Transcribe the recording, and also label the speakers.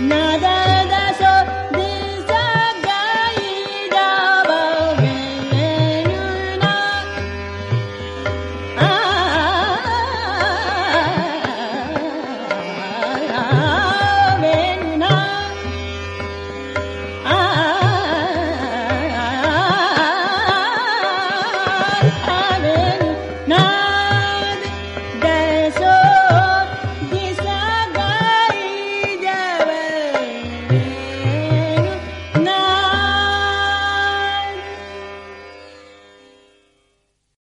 Speaker 1: nada